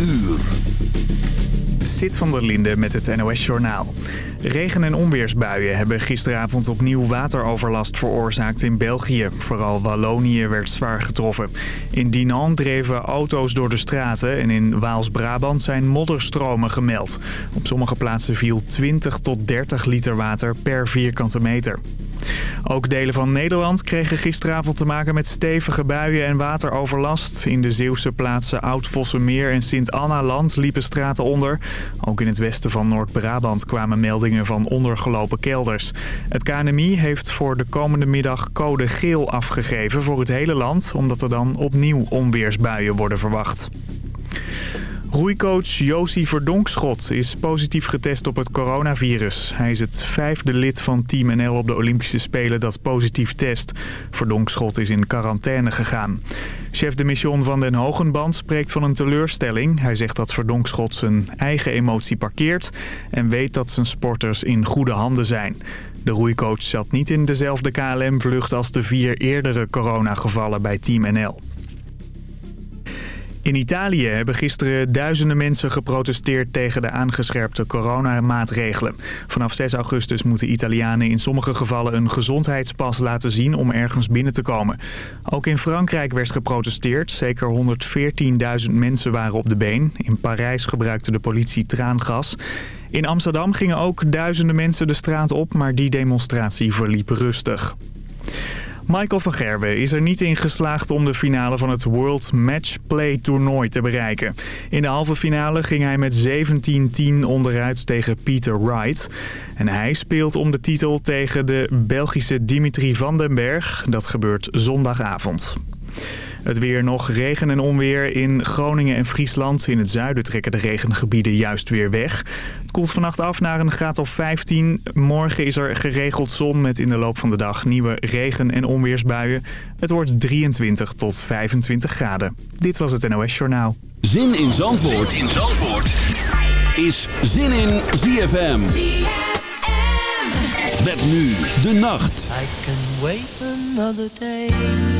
uur. Van der Linde met het NOS Journaal. Regen- en onweersbuien hebben gisteravond opnieuw wateroverlast veroorzaakt in België. Vooral Wallonië werd zwaar getroffen. In Dinan dreven auto's door de straten en in Waals-Brabant zijn modderstromen gemeld. Op sommige plaatsen viel 20 tot 30 liter water per vierkante meter. Ook delen van Nederland kregen gisteravond te maken met stevige buien en wateroverlast. In de Zeeuwse plaatsen Oud-Vossemeer en Sint-Anna-land liepen straten onder. Ook in het westen van Noord-Brabant kwamen meldingen van ondergelopen kelders. Het KNMI heeft voor de komende middag code geel afgegeven voor het hele land... omdat er dan opnieuw onweersbuien worden verwacht. Roeicoach Josie Verdonkschot is positief getest op het coronavirus. Hij is het vijfde lid van Team NL op de Olympische Spelen dat positief test. Verdonkschot is in quarantaine gegaan. Chef de mission van Den Hogenband spreekt van een teleurstelling. Hij zegt dat Verdonkschot zijn eigen emotie parkeert... en weet dat zijn sporters in goede handen zijn. De roeicoach zat niet in dezelfde KLM-vlucht als de vier eerdere coronagevallen bij Team NL. In Italië hebben gisteren duizenden mensen geprotesteerd tegen de aangescherpte coronamaatregelen. Vanaf 6 augustus moeten Italianen in sommige gevallen een gezondheidspas laten zien om ergens binnen te komen. Ook in Frankrijk werd geprotesteerd. Zeker 114.000 mensen waren op de been. In Parijs gebruikte de politie traangas. In Amsterdam gingen ook duizenden mensen de straat op, maar die demonstratie verliep rustig. Michael van Gerwen is er niet in geslaagd om de finale van het World Match Play toernooi te bereiken. In de halve finale ging hij met 17-10 onderuit tegen Peter Wright. En hij speelt om de titel tegen de Belgische Dimitri van den Berg. Dat gebeurt zondagavond. Het weer nog regen en onweer in Groningen en Friesland. In het zuiden trekken de regengebieden juist weer weg. Het koelt vannacht af naar een graad of 15. Morgen is er geregeld zon met in de loop van de dag nieuwe regen- en onweersbuien. Het wordt 23 tot 25 graden. Dit was het NOS Journaal. Zin in Zandvoort, zin in Zandvoort. is Zin in ZFM. Met nu de nacht. I can wait another day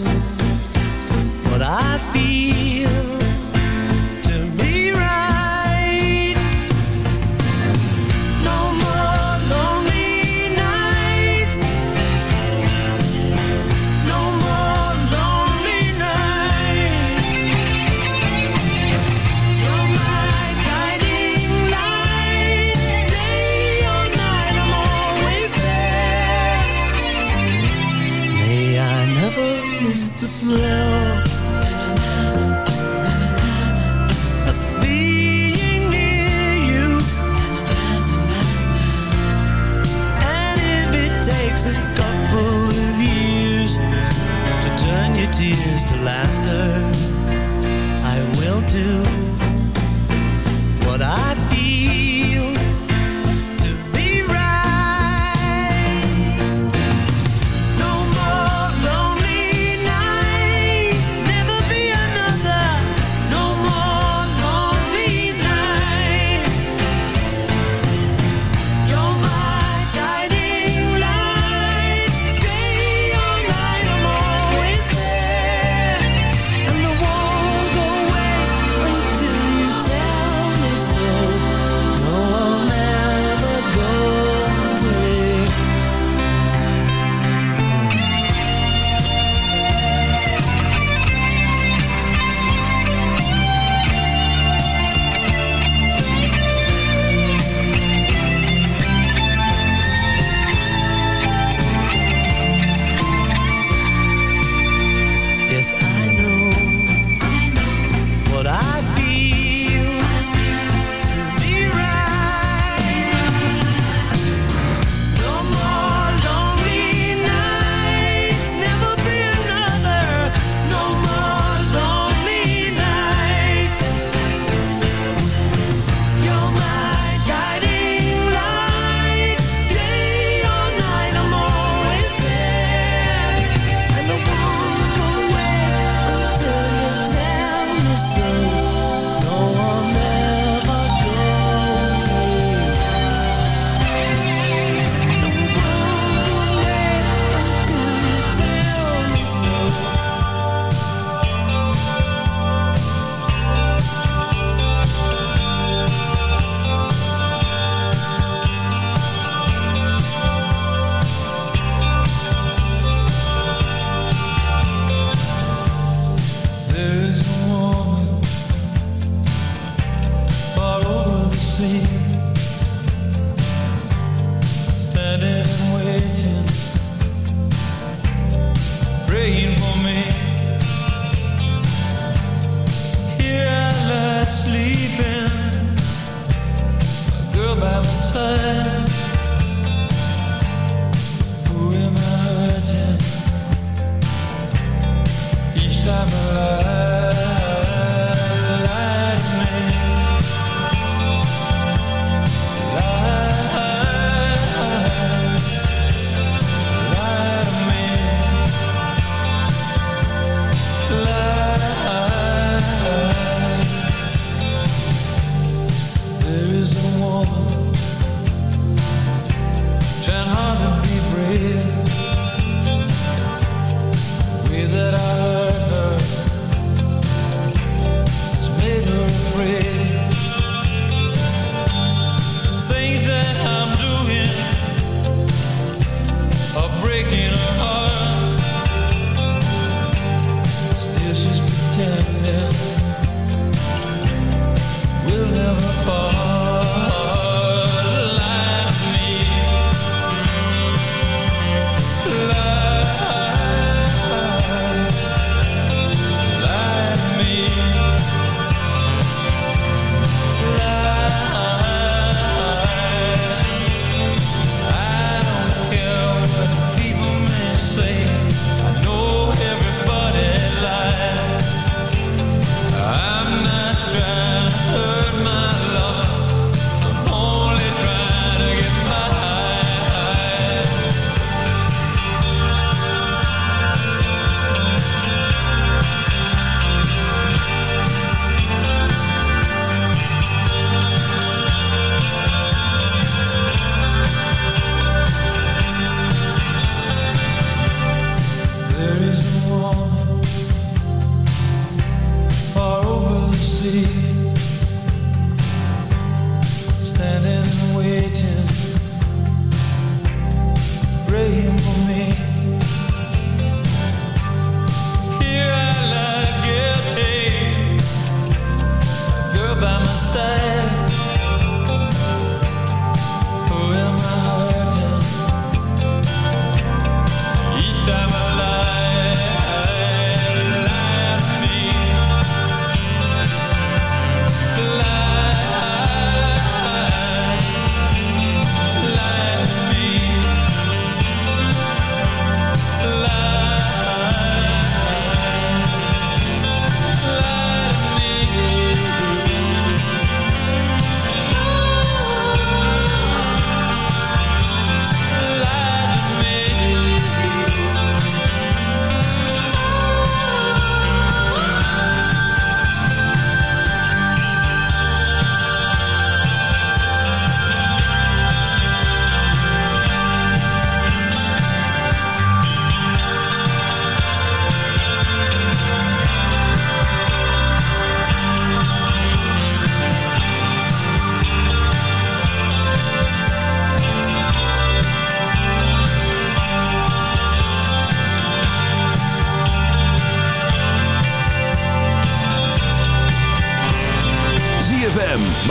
I feel takes a couple of years To turn your tears to laughter. I will do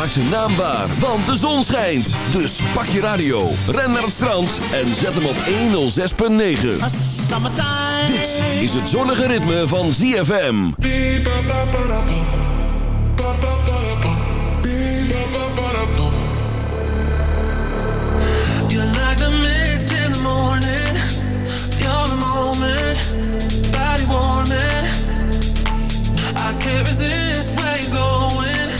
ZFM maakt zijn naam waar, want de zon schijnt. Dus pak je radio, ren naar het strand en zet hem op 106.9. Dit is het zonnige ritme van ZFM. You're like the mist in the morning. The moment, body warming. I can't resist where you're going.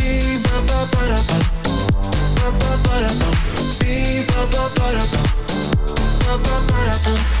ba ba ba da ba, beat ba ba ba ba, ba ba.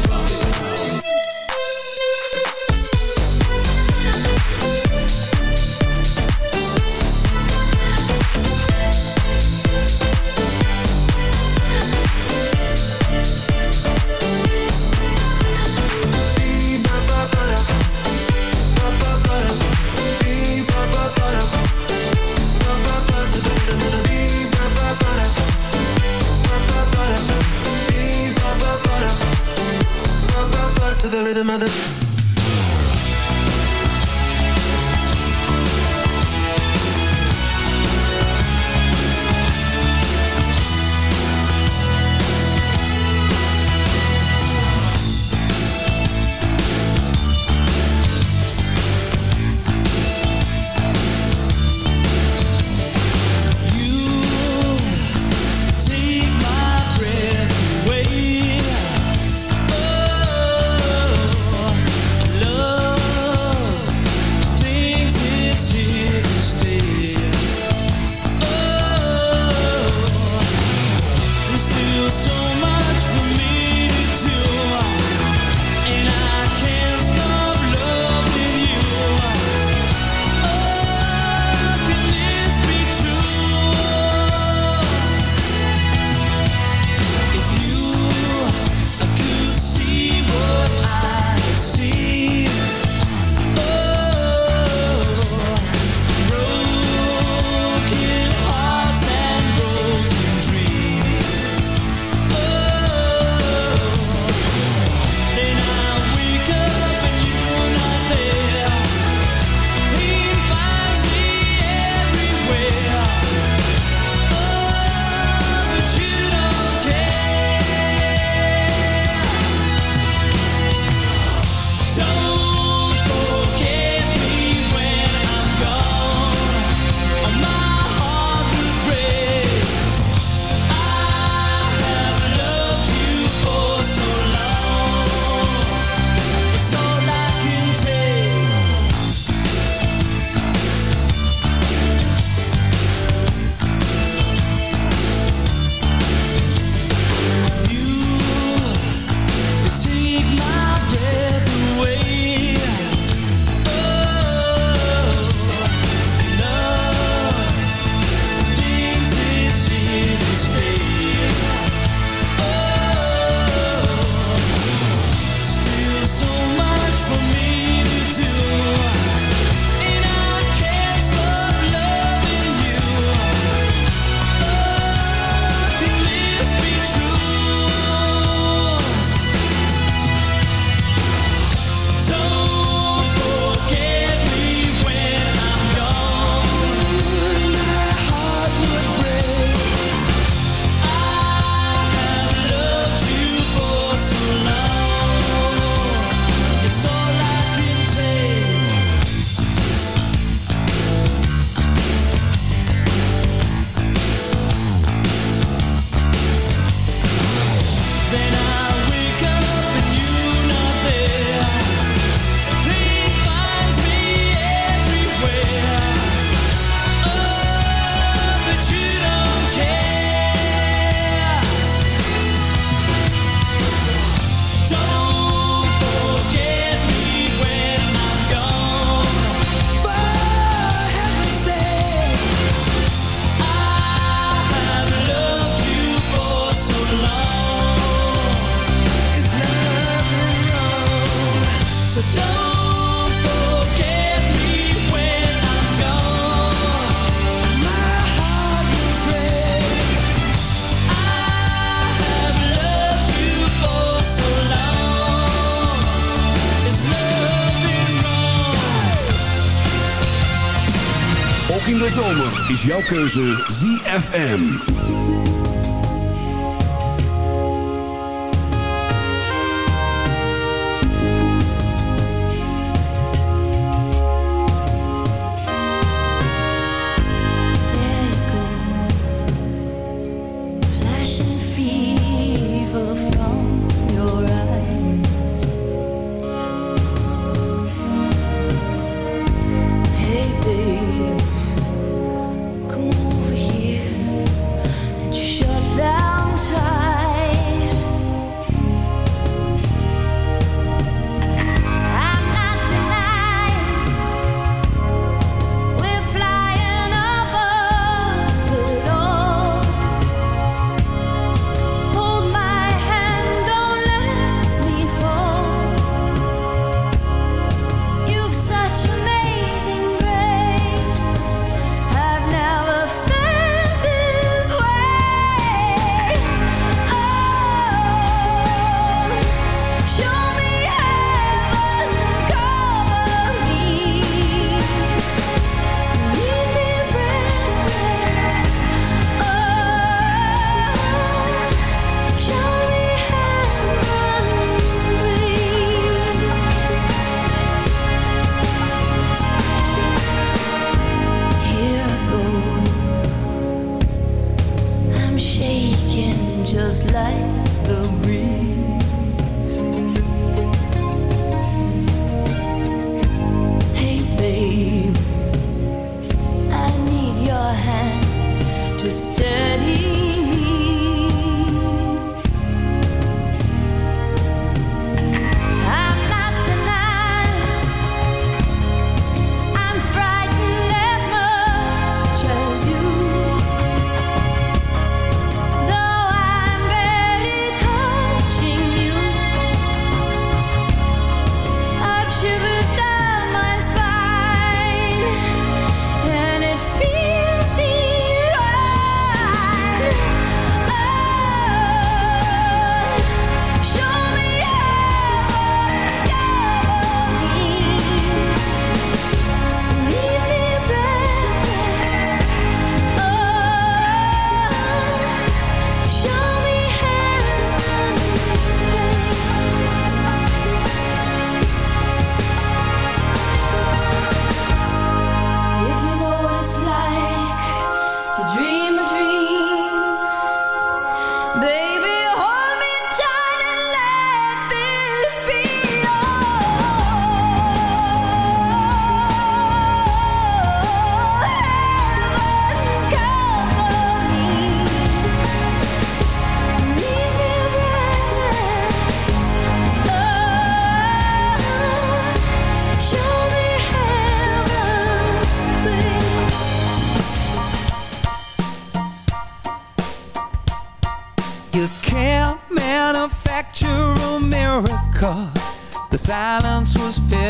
is jouw keuze ZFM.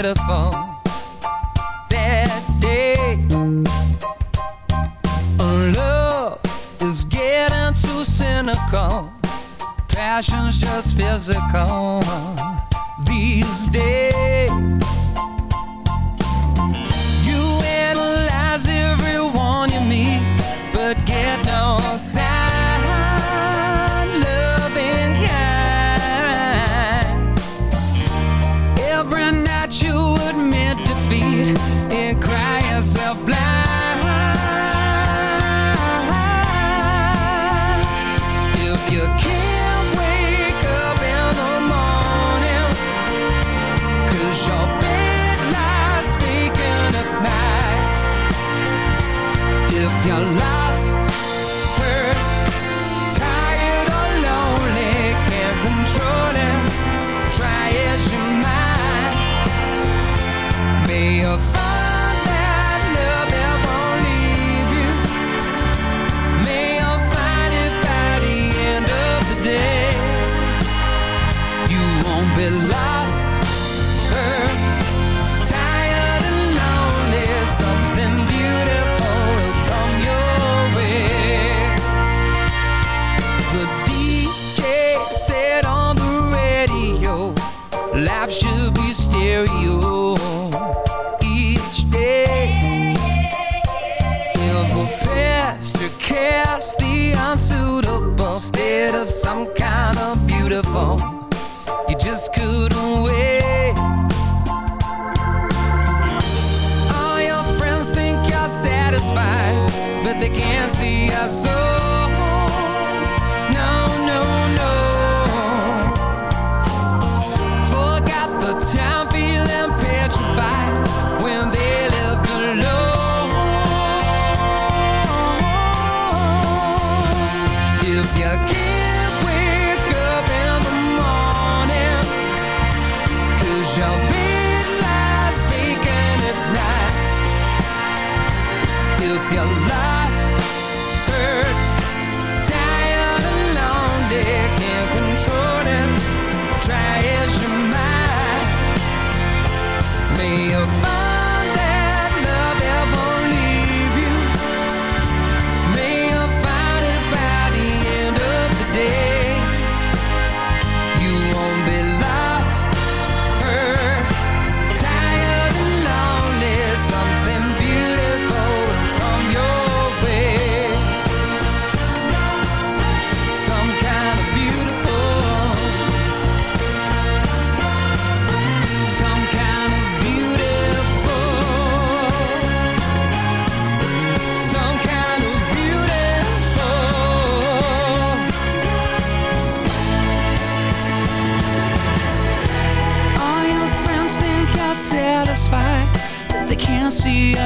Was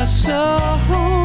soul.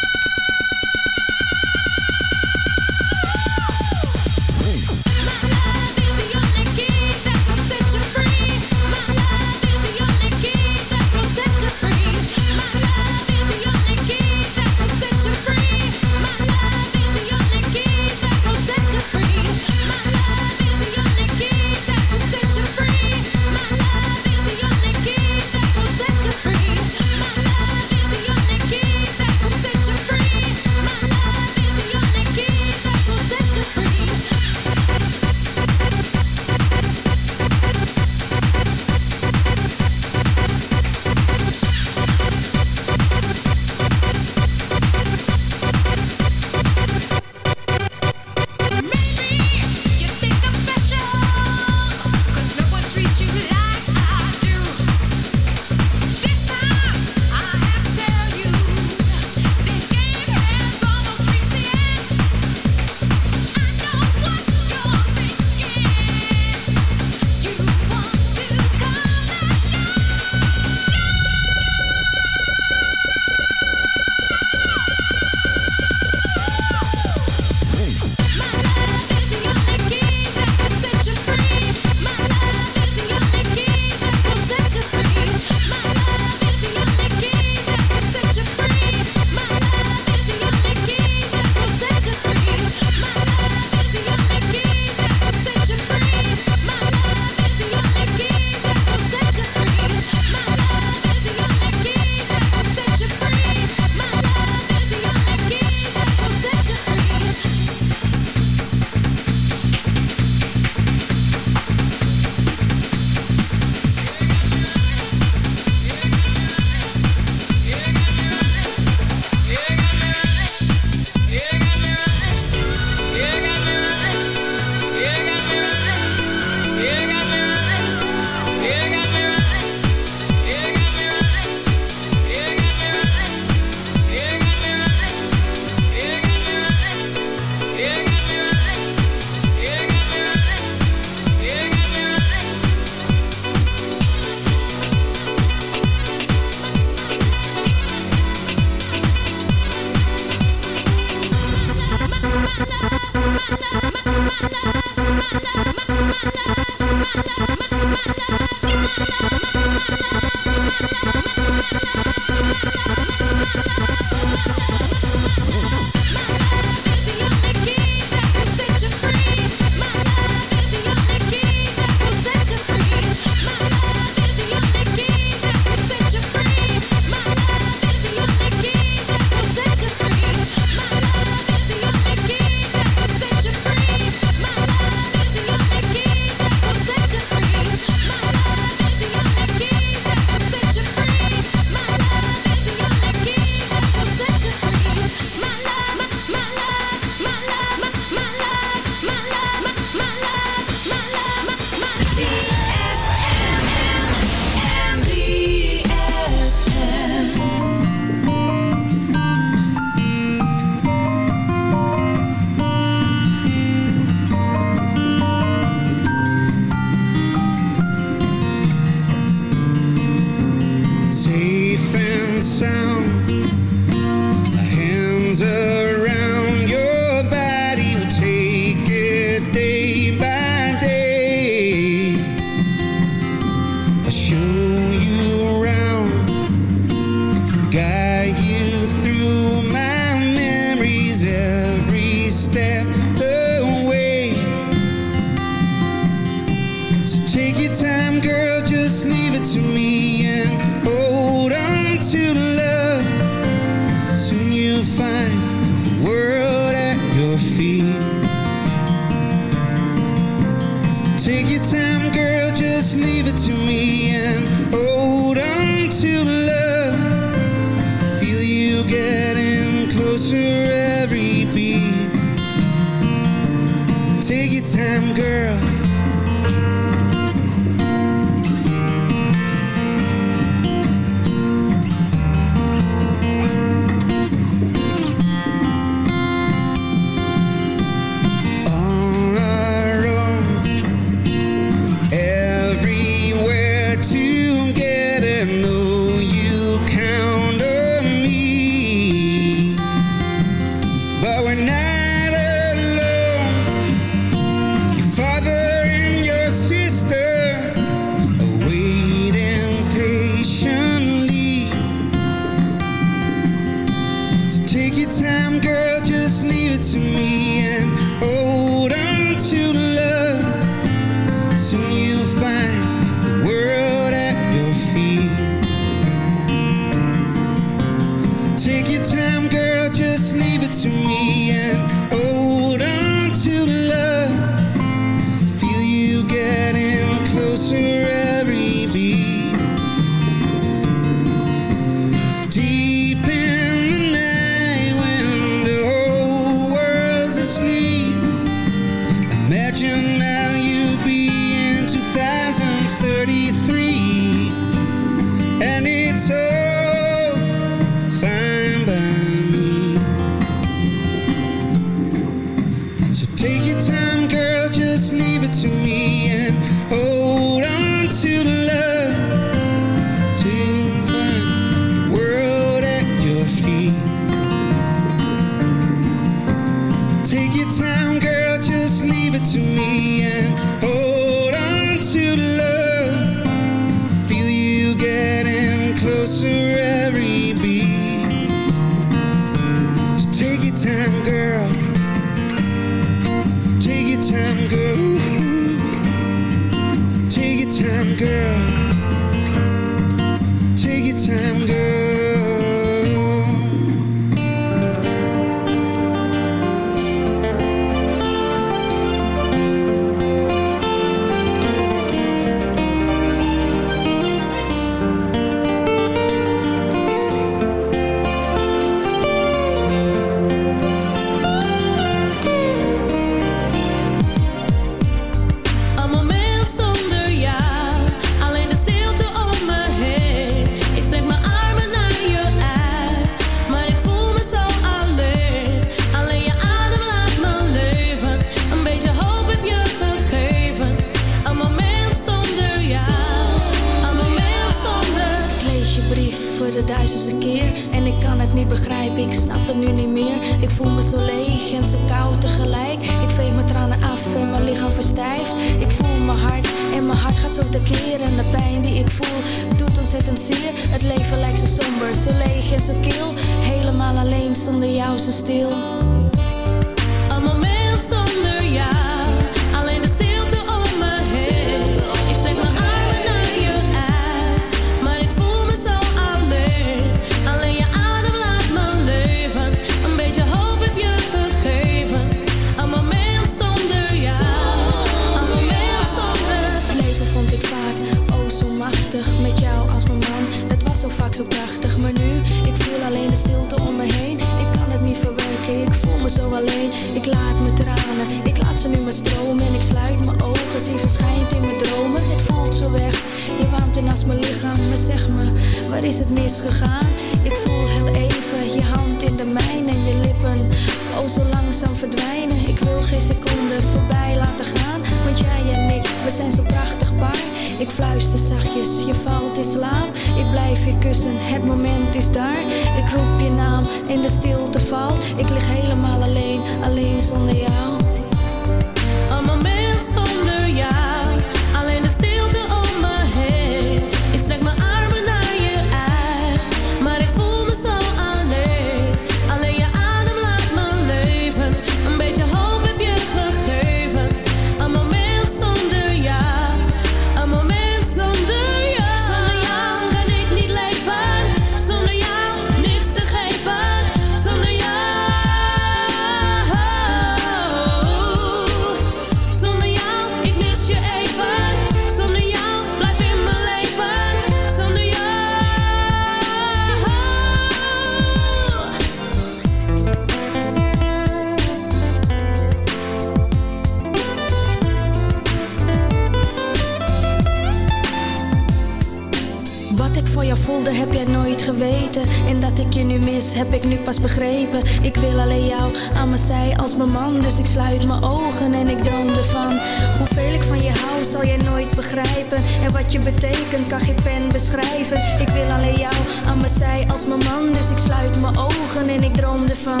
Ik kan geen pen beschrijven. Ik wil alleen jou aan mijn zij als mijn man, dus ik sluit mijn ogen en ik droom ervan.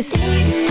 See.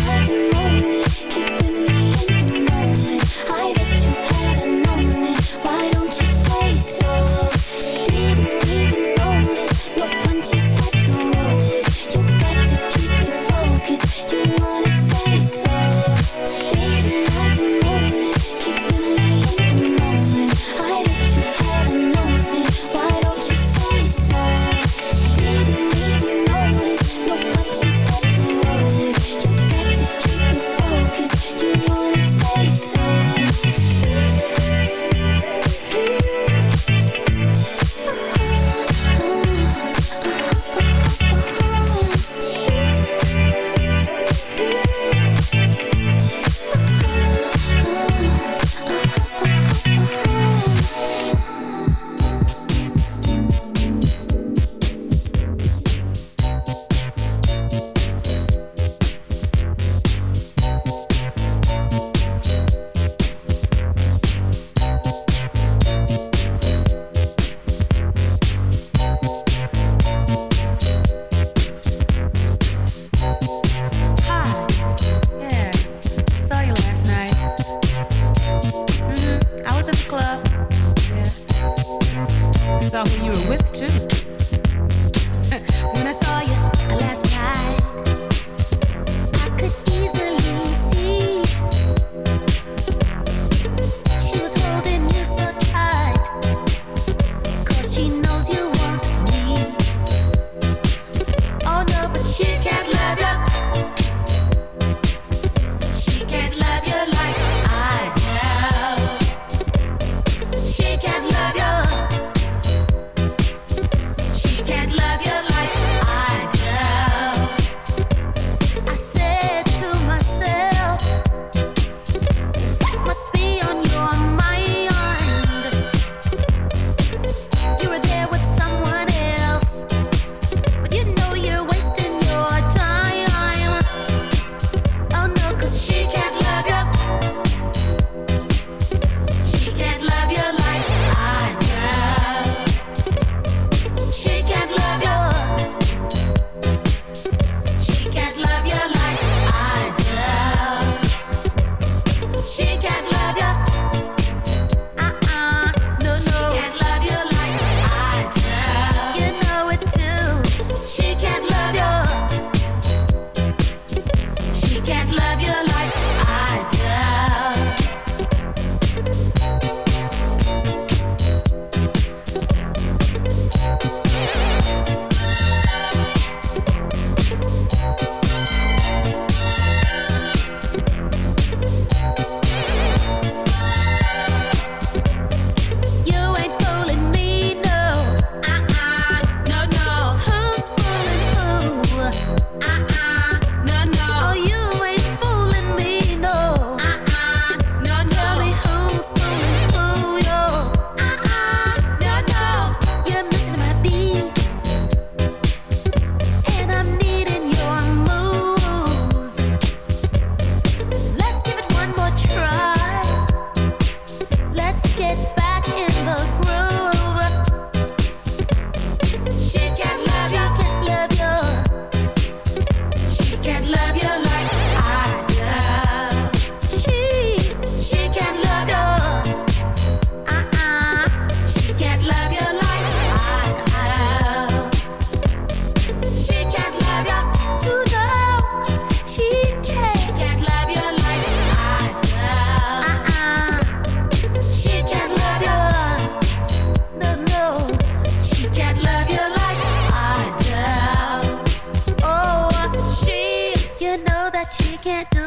can't do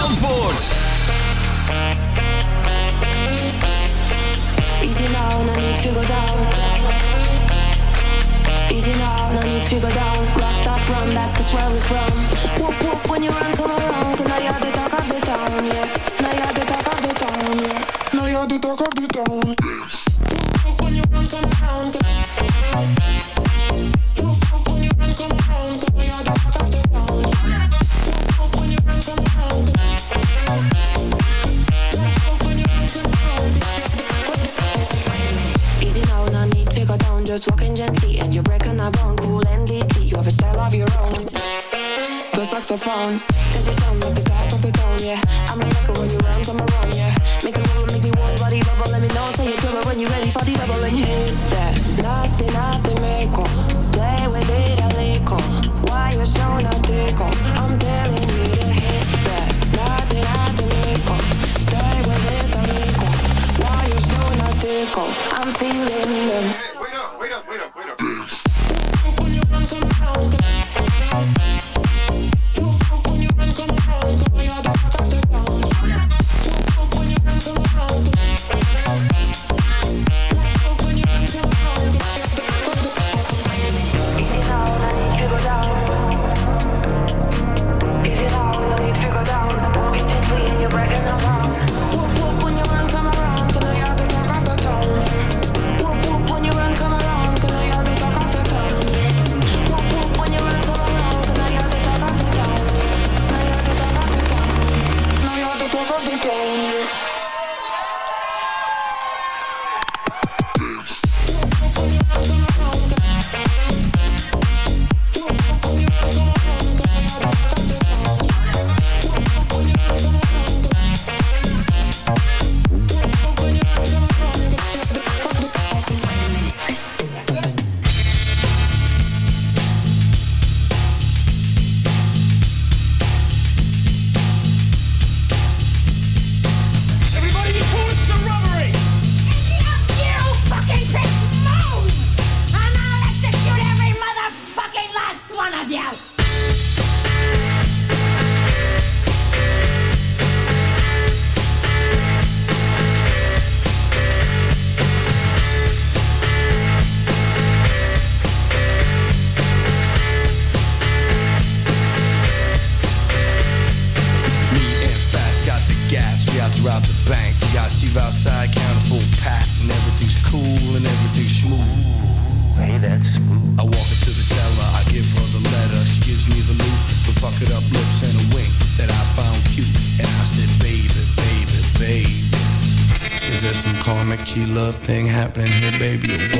Zandvoort. Easy now, no need to go down. Easy now, no need to go down. Rock that, run that, that's where we're from. Whoop whoop, when you run, come around. Cause now you're the talk of the town, yeah. Now you're the talk of the town, yeah. Now you're the talk of the town. Whoop whoop, when you run, come around. Cause... just walking gently and you're breaking our bone Cool and deeply, you have a style of your own. The saxophone, cause you're some the top of the tone, yeah. I'm a record when you run, come around, yeah love thing happening here, baby.